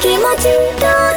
気持ちが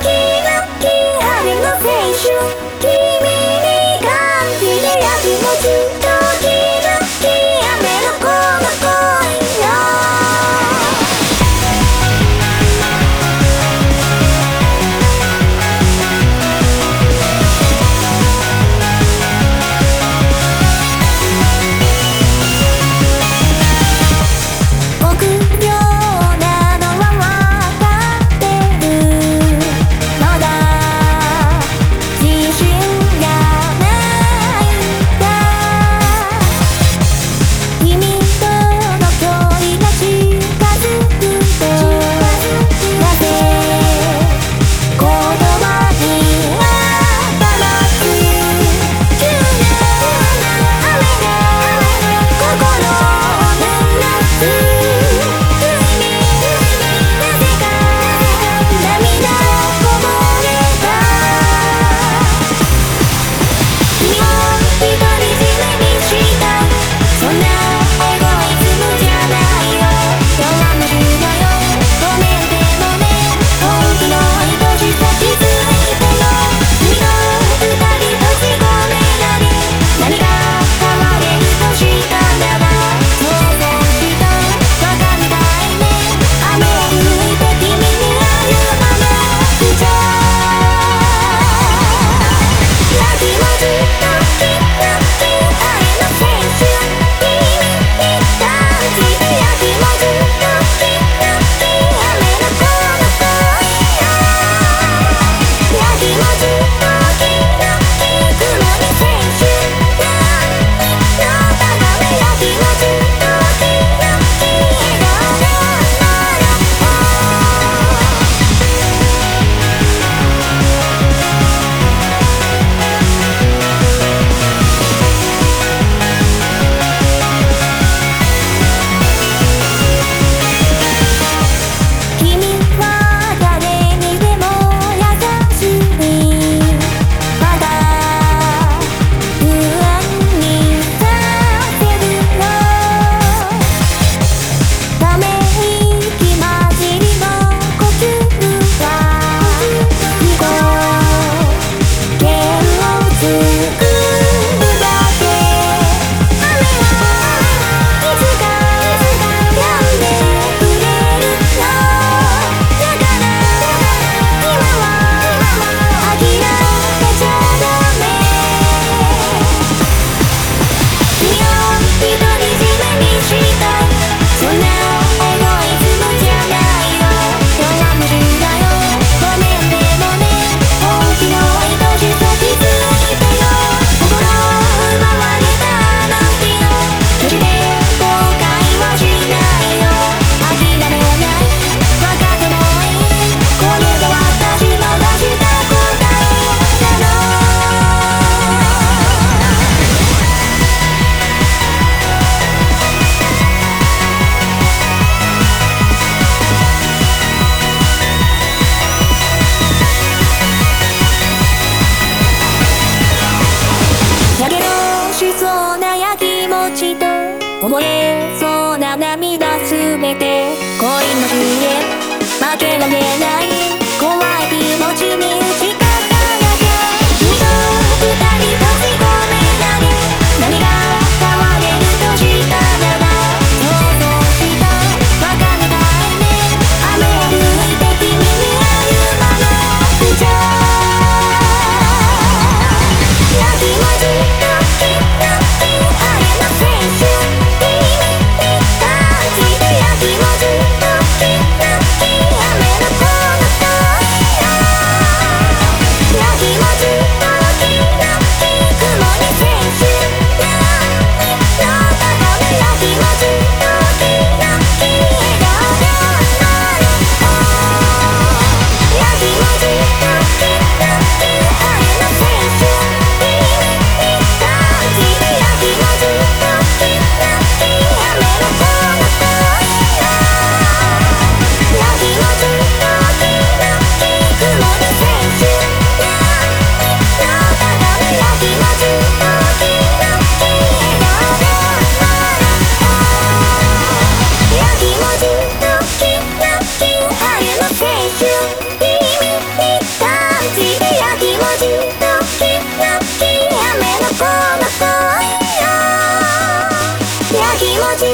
そうなやきもちと思え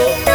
と。